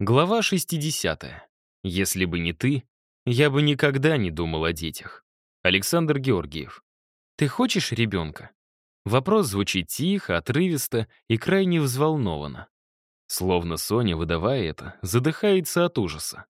Глава 60. Если бы не ты, я бы никогда не думал о детях. Александр Георгиев. Ты хочешь ребенка? Вопрос звучит тихо, отрывисто и крайне взволнованно. Словно Соня, выдавая это, задыхается от ужаса.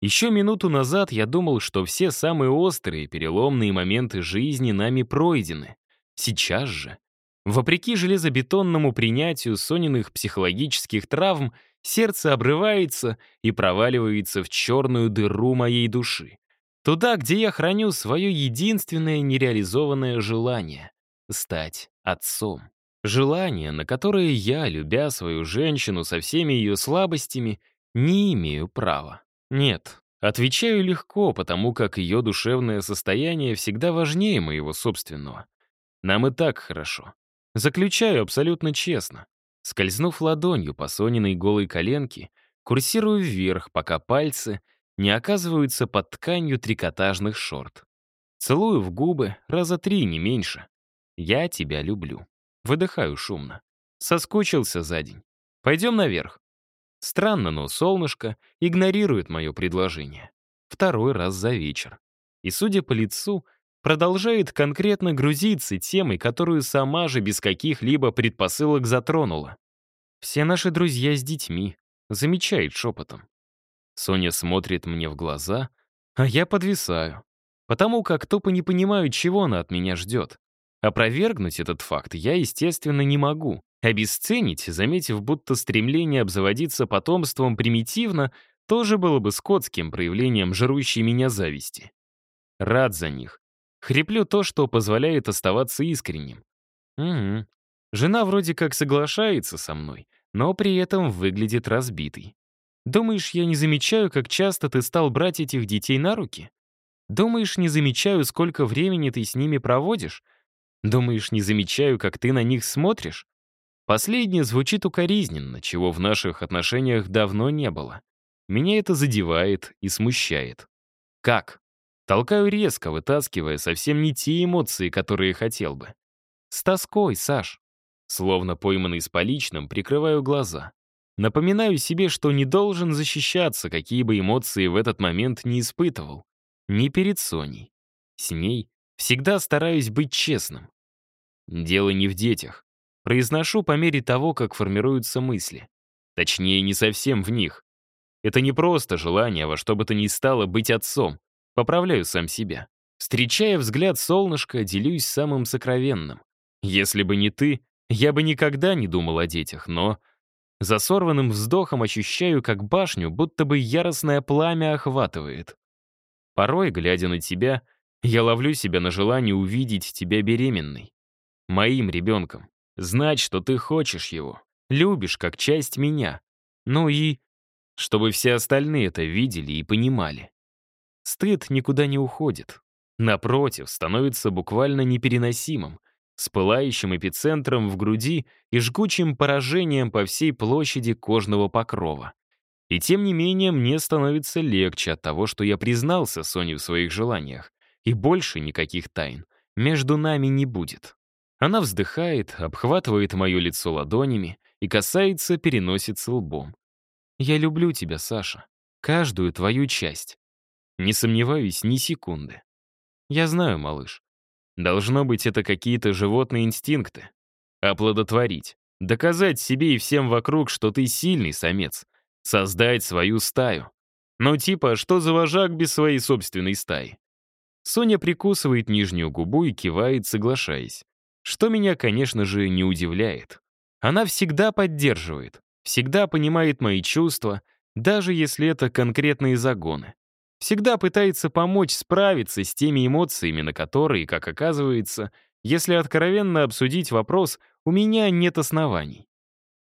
Еще минуту назад я думал, что все самые острые, переломные моменты жизни нами пройдены. Сейчас же, вопреки железобетонному принятию Сониных психологических травм, сердце обрывается и проваливается в черную дыру моей души. Туда, где я храню свое единственное нереализованное желание — стать отцом. Желание, на которое я, любя свою женщину со всеми ее слабостями, не имею права. Нет, отвечаю легко, потому как ее душевное состояние всегда важнее моего собственного. Нам и так хорошо. Заключаю абсолютно честно. Скользнув ладонью по Сониной голой коленке, курсирую вверх, пока пальцы не оказываются под тканью трикотажных шорт. Целую в губы раза три, не меньше. Я тебя люблю. Выдыхаю шумно. Соскучился за день. Пойдем наверх. Странно, но солнышко игнорирует мое предложение. Второй раз за вечер. И, судя по лицу, продолжает конкретно грузиться темой, которую сама же без каких-либо предпосылок затронула. «Все наши друзья с детьми», — замечает шепотом. Соня смотрит мне в глаза, а я подвисаю, потому как тупо не понимаю, чего она от меня ждет. Опровергнуть этот факт я, естественно, не могу. Обесценить, заметив, будто стремление обзаводиться потомством примитивно, тоже было бы скотским проявлением жрущей меня зависти. Рад за них. Хриплю то, что позволяет оставаться искренним. Угу. Жена вроде как соглашается со мной, но при этом выглядит разбитой. Думаешь, я не замечаю, как часто ты стал брать этих детей на руки? Думаешь, не замечаю, сколько времени ты с ними проводишь? Думаешь, не замечаю, как ты на них смотришь? Последнее звучит укоризненно, чего в наших отношениях давно не было. Меня это задевает и смущает. Как? Толкаю резко, вытаскивая совсем не те эмоции, которые хотел бы. С тоской, Саш. Словно пойманный с поличным, прикрываю глаза. Напоминаю себе, что не должен защищаться, какие бы эмоции в этот момент не испытывал. Не перед Соней. С ней всегда стараюсь быть честным. Дело не в детях. Произношу по мере того, как формируются мысли. Точнее, не совсем в них. Это не просто желание во что бы то ни стало быть отцом. Поправляю сам себя. Встречая взгляд солнышка, делюсь самым сокровенным. Если бы не ты, я бы никогда не думал о детях, но... За сорванным вздохом ощущаю, как башню, будто бы яростное пламя охватывает. Порой, глядя на тебя, я ловлю себя на желании увидеть тебя беременной. Моим ребенком. Знать, что ты хочешь его. Любишь, как часть меня. Ну и... Чтобы все остальные это видели и понимали. Стыд никуда не уходит. Напротив, становится буквально непереносимым, с пылающим эпицентром в груди и жгучим поражением по всей площади кожного покрова. И тем не менее, мне становится легче от того, что я признался Соне в своих желаниях, и больше никаких тайн между нами не будет. Она вздыхает, обхватывает мое лицо ладонями и касается переносицы лбом. «Я люблю тебя, Саша. Каждую твою часть. Не сомневаюсь ни секунды. Я знаю, малыш. Должно быть, это какие-то животные инстинкты. Оплодотворить. Доказать себе и всем вокруг, что ты сильный самец. Создать свою стаю. Ну типа, что за вожак без своей собственной стаи? Соня прикусывает нижнюю губу и кивает, соглашаясь. Что меня, конечно же, не удивляет. Она всегда поддерживает, всегда понимает мои чувства, даже если это конкретные загоны. Всегда пытается помочь справиться с теми эмоциями, на которые, как оказывается, если откровенно обсудить вопрос, у меня нет оснований.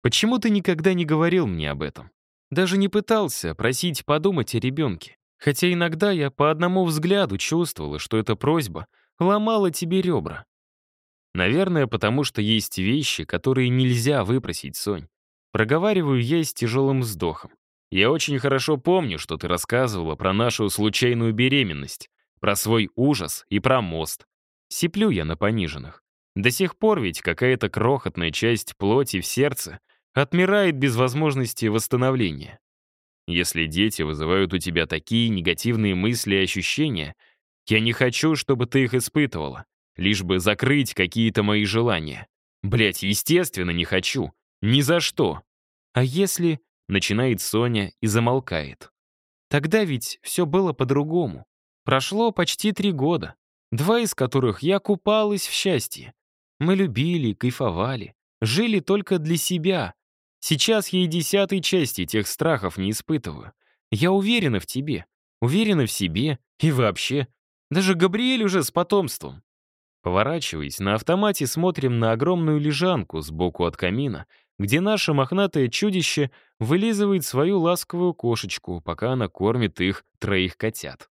Почему ты никогда не говорил мне об этом? Даже не пытался просить подумать о ребенке. Хотя иногда я по одному взгляду чувствовала, что эта просьба ломала тебе ребра. Наверное, потому что есть вещи, которые нельзя выпросить, Сонь. Проговариваю я с тяжелым вздохом. Я очень хорошо помню, что ты рассказывала про нашу случайную беременность, про свой ужас и про мост. Сиплю я на пониженных. До сих пор ведь какая-то крохотная часть плоти в сердце отмирает без возможности восстановления. Если дети вызывают у тебя такие негативные мысли и ощущения, я не хочу, чтобы ты их испытывала, лишь бы закрыть какие-то мои желания. Блять, естественно, не хочу. Ни за что. А если... Начинает Соня и замолкает. Тогда ведь все было по-другому. Прошло почти три года, два из которых я купалась в счастье. Мы любили, кайфовали, жили только для себя. Сейчас я и десятой части тех страхов не испытываю. Я уверена в тебе, уверена в себе и вообще. Даже Габриэль уже с потомством. Поворачиваясь, на автомате смотрим на огромную лежанку сбоку от камина, где наше мохнатое чудище вылизывает свою ласковую кошечку, пока она кормит их троих котят.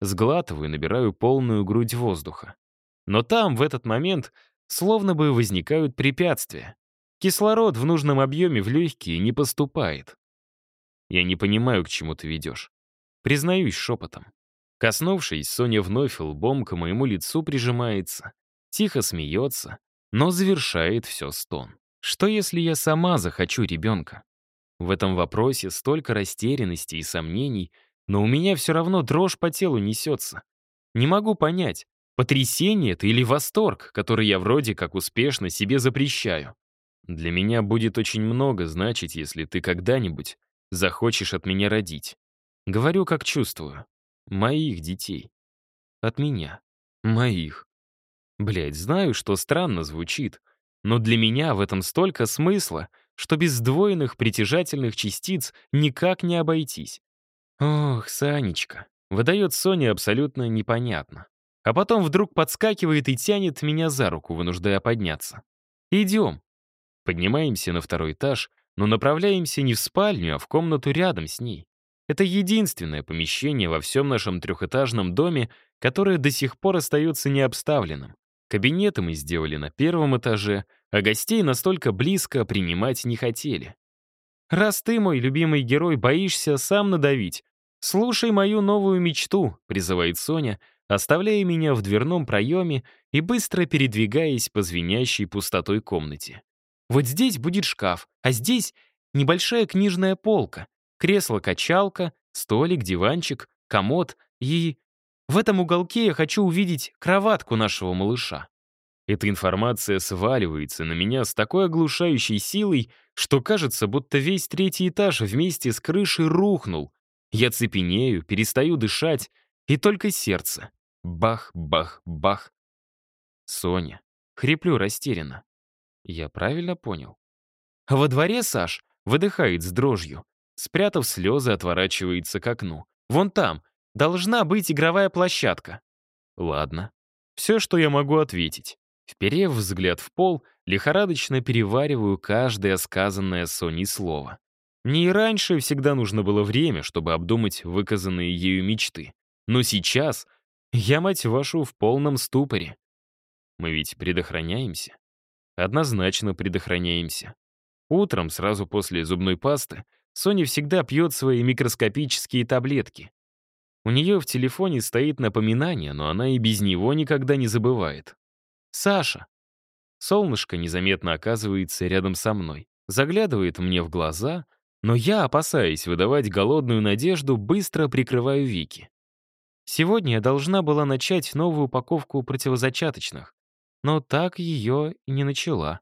Сглатываю и набираю полную грудь воздуха. Но там, в этот момент, словно бы возникают препятствия. Кислород в нужном объеме в легкие не поступает. Я не понимаю, к чему ты ведешь. Признаюсь шепотом. Коснувшись, Соня вновь лбом к моему лицу прижимается, тихо смеется, но завершает все стон. Что если я сама захочу ребенка? В этом вопросе столько растерянности и сомнений, но у меня все равно дрожь по телу несется. Не могу понять, потрясение это или восторг, который я вроде как успешно себе запрещаю. Для меня будет очень много значить, если ты когда-нибудь захочешь от меня родить. Говорю, как чувствую. Моих детей. От меня. Моих. Блять, знаю, что странно звучит, но для меня в этом столько смысла, что без сдвоенных притяжательных частиц никак не обойтись. Ох, Санечка. Выдает Соня абсолютно непонятно. А потом вдруг подскакивает и тянет меня за руку, вынуждая подняться. «Идем». Поднимаемся на второй этаж, но направляемся не в спальню, а в комнату рядом с ней. Это единственное помещение во всем нашем трехэтажном доме, которое до сих пор остается необставленным. Кабинеты мы сделали на первом этаже, а гостей настолько близко принимать не хотели. «Раз ты, мой любимый герой, боишься сам надавить, слушай мою новую мечту», — призывает Соня, оставляя меня в дверном проеме и быстро передвигаясь по звенящей пустотой комнате. «Вот здесь будет шкаф, а здесь небольшая книжная полка, Кресло-качалка, столик, диванчик, комод и... В этом уголке я хочу увидеть кроватку нашего малыша. Эта информация сваливается на меня с такой оглушающей силой, что кажется, будто весь третий этаж вместе с крышей рухнул. Я цепенею, перестаю дышать, и только сердце. Бах, бах, бах. Соня. Хриплю растерянно. Я правильно понял? Во дворе Саш выдыхает с дрожью. Спрятав слезы, отворачивается к окну. «Вон там. Должна быть игровая площадка». «Ладно. Все, что я могу ответить». Вперев взгляд в пол, лихорадочно перевариваю каждое сказанное Соней слово. Мне и раньше всегда нужно было время, чтобы обдумать выказанные ею мечты. Но сейчас я, мать вашу, в полном ступоре. Мы ведь предохраняемся. Однозначно предохраняемся. Утром, сразу после зубной пасты, Соня всегда пьет свои микроскопические таблетки. У нее в телефоне стоит напоминание, но она и без него никогда не забывает. «Саша!» Солнышко незаметно оказывается рядом со мной, заглядывает мне в глаза, но я, опасаясь выдавать голодную надежду, быстро прикрываю вики. Сегодня я должна была начать новую упаковку противозачаточных, но так ее и не начала,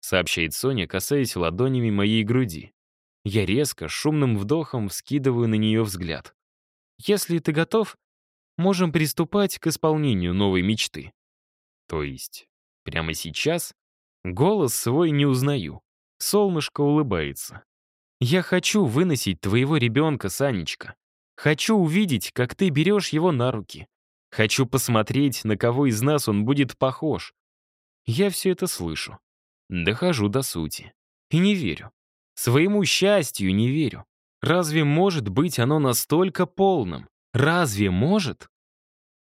сообщает Соня, касаясь ладонями моей груди. Я резко, шумным вдохом вскидываю на нее взгляд. «Если ты готов, можем приступать к исполнению новой мечты». То есть, прямо сейчас? Голос свой не узнаю. Солнышко улыбается. «Я хочу выносить твоего ребенка, Санечка. Хочу увидеть, как ты берешь его на руки. Хочу посмотреть, на кого из нас он будет похож. Я все это слышу. Дохожу до сути. И не верю. Своему счастью не верю. Разве может быть оно настолько полным? Разве может?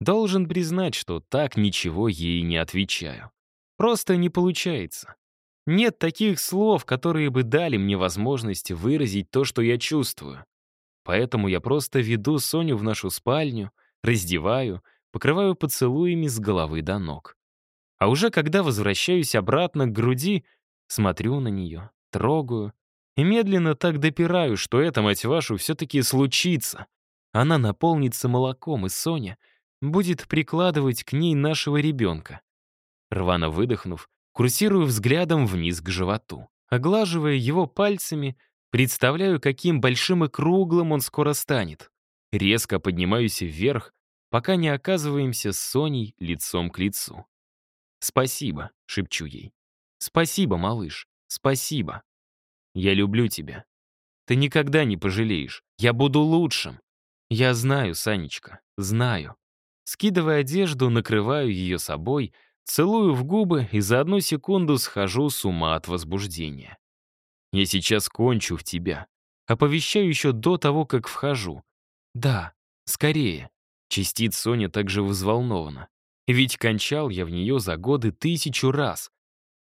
Должен признать, что так ничего ей не отвечаю. Просто не получается. Нет таких слов, которые бы дали мне возможность выразить то, что я чувствую. Поэтому я просто веду Соню в нашу спальню, раздеваю, покрываю поцелуями с головы до ног. А уже когда возвращаюсь обратно к груди, смотрю на нее, трогаю, И медленно так допираю, что это, мать вашу, все-таки случится. Она наполнится молоком, и Соня будет прикладывать к ней нашего ребенка. Рвано выдохнув, курсирую взглядом вниз к животу. Оглаживая его пальцами, представляю, каким большим и круглым он скоро станет. Резко поднимаюсь вверх, пока не оказываемся с Соней лицом к лицу. «Спасибо», — шепчу ей. «Спасибо, малыш, спасибо. Я люблю тебя. Ты никогда не пожалеешь. Я буду лучшим. Я знаю, Санечка, знаю». Скидывая одежду, накрываю ее собой, целую в губы и за одну секунду схожу с ума от возбуждения. Я сейчас кончу в тебя. Оповещаю еще до того, как вхожу. Да, скорее. Чистит Соня также взволнована. Ведь кончал я в нее за годы тысячу раз.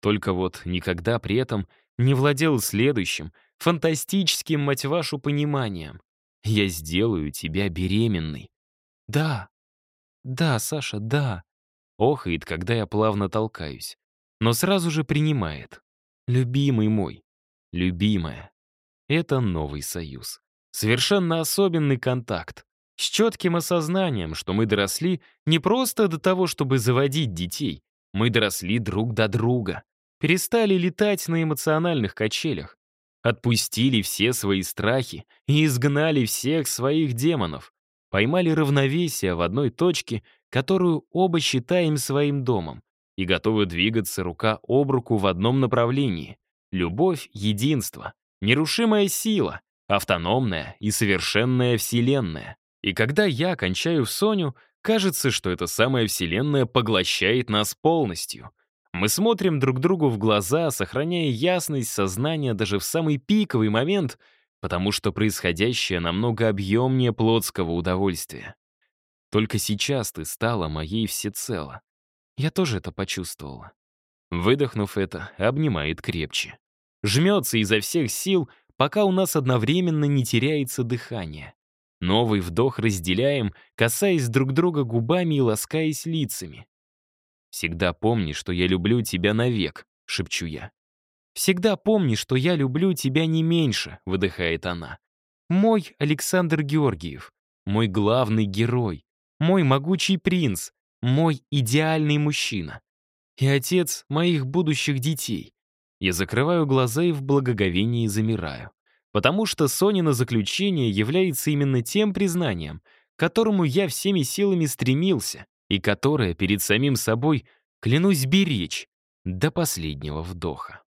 Только вот никогда при этом не владел следующим, фантастическим, мать вашу, пониманием. Я сделаю тебя беременной. Да, да, Саша, да. Охает, когда я плавно толкаюсь. Но сразу же принимает. Любимый мой, любимая. Это новый союз. Совершенно особенный контакт. С четким осознанием, что мы доросли не просто до того, чтобы заводить детей. Мы доросли друг до друга. Перестали летать на эмоциональных качелях. Отпустили все свои страхи и изгнали всех своих демонов. Поймали равновесие в одной точке, которую оба считаем своим домом, и готовы двигаться рука об руку в одном направлении. Любовь — единство, нерушимая сила, автономная и совершенная вселенная. И когда я кончаю в Соню, кажется, что эта самая вселенная поглощает нас полностью. Мы смотрим друг другу в глаза, сохраняя ясность сознания даже в самый пиковый момент, потому что происходящее намного объемнее плотского удовольствия. Только сейчас ты стала моей всецело. Я тоже это почувствовала. Выдохнув это, обнимает крепче. Жмется изо всех сил, пока у нас одновременно не теряется дыхание. Новый вдох разделяем, касаясь друг друга губами и ласкаясь лицами. «Всегда помни, что я люблю тебя навек», — шепчу я. «Всегда помни, что я люблю тебя не меньше», — выдыхает она. «Мой Александр Георгиев, мой главный герой, мой могучий принц, мой идеальный мужчина и отец моих будущих детей». Я закрываю глаза и в благоговении замираю потому что Сонина заключение является именно тем признанием, к которому я всеми силами стремился и которое перед самим собой клянусь беречь до последнего вдоха.